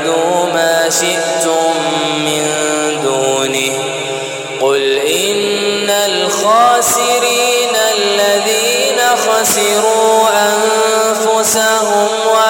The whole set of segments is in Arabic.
فاعبدوا ما شئتم من دونه. قل إن الخاسرين الذين خسروا أنفسهم وأهليهم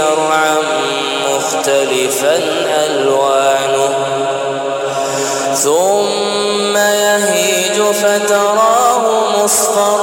زرعا مختلفا ألوانه. ثم يهيج فتراه مصفرا